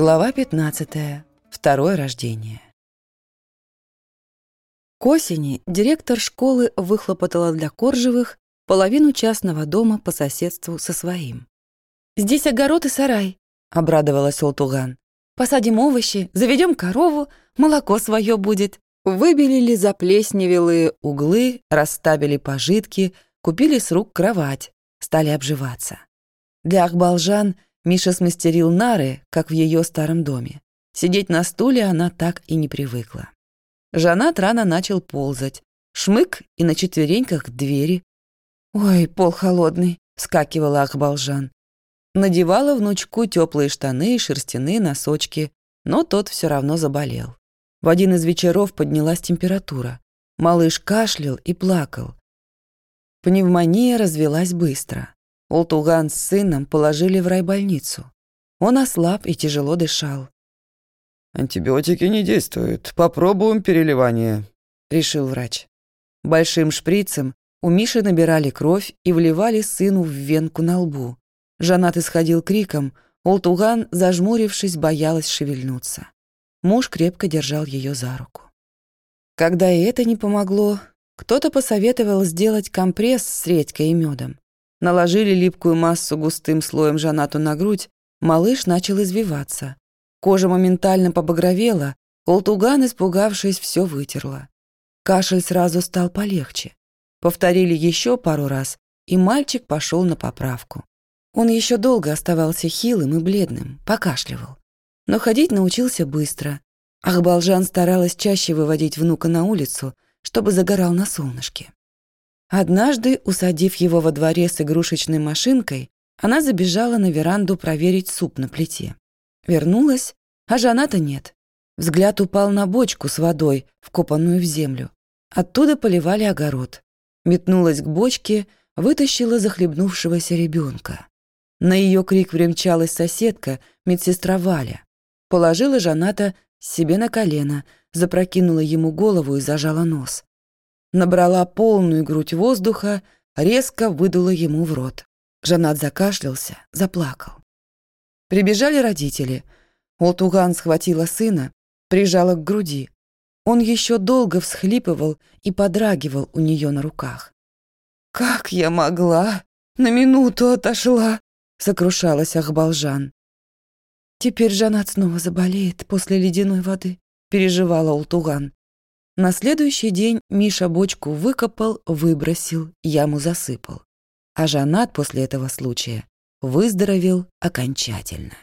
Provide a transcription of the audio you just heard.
Глава 15. Второе рождение. К осени директор школы выхлопотала для Коржевых половину частного дома по соседству со своим. «Здесь огород и сарай», — обрадовалась Олтуган. «Посадим овощи, заведем корову, молоко свое будет». Выбелили заплесневелые углы, расставили пожитки, купили с рук кровать, стали обживаться. Для Ахбалжан — Миша смастерил нары, как в ее старом доме. Сидеть на стуле она так и не привыкла. Жанат рано начал ползать. Шмык и на четвереньках к двери. «Ой, пол холодный», — скакивала Ахбалжан. Надевала внучку теплые штаны и шерстяные носочки, но тот все равно заболел. В один из вечеров поднялась температура. Малыш кашлял и плакал. Пневмония развелась быстро. Олтуган с сыном положили в райбольницу. Он ослаб и тяжело дышал. «Антибиотики не действуют. Попробуем переливание», — решил врач. Большим шприцем у Миши набирали кровь и вливали сыну в венку на лбу. Жанат исходил криком, Олтуган, зажмурившись, боялась шевельнуться. Муж крепко держал ее за руку. Когда и это не помогло, кто-то посоветовал сделать компресс с редькой и медом. Наложили липкую массу густым слоем жанату на грудь, малыш начал извиваться. Кожа моментально побагровела, Олтуган, испугавшись, все вытерла. Кашель сразу стал полегче. Повторили еще пару раз, и мальчик пошел на поправку. Он еще долго оставался хилым и бледным, покашливал. Но ходить научился быстро. Ахбалжан старалась чаще выводить внука на улицу, чтобы загорал на солнышке. Однажды, усадив его во дворе с игрушечной машинкой, она забежала на веранду проверить суп на плите. Вернулась, а Жаната нет. Взгляд упал на бочку с водой, вкопанную в землю. Оттуда поливали огород. Метнулась к бочке, вытащила захлебнувшегося ребенка. На ее крик примчалась соседка, медсестра Валя. Положила Жаната себе на колено, запрокинула ему голову и зажала нос набрала полную грудь воздуха, резко выдула ему в рот. Жанат закашлялся, заплакал. Прибежали родители. Олтуган схватила сына, прижала к груди. Он еще долго всхлипывал и подрагивал у нее на руках. «Как я могла? На минуту отошла!» — сокрушалась Ахбалжан. «Теперь Жанат снова заболеет после ледяной воды», — переживала Ултуган. На следующий день Миша бочку выкопал, выбросил, яму засыпал. А Жанат после этого случая выздоровел окончательно.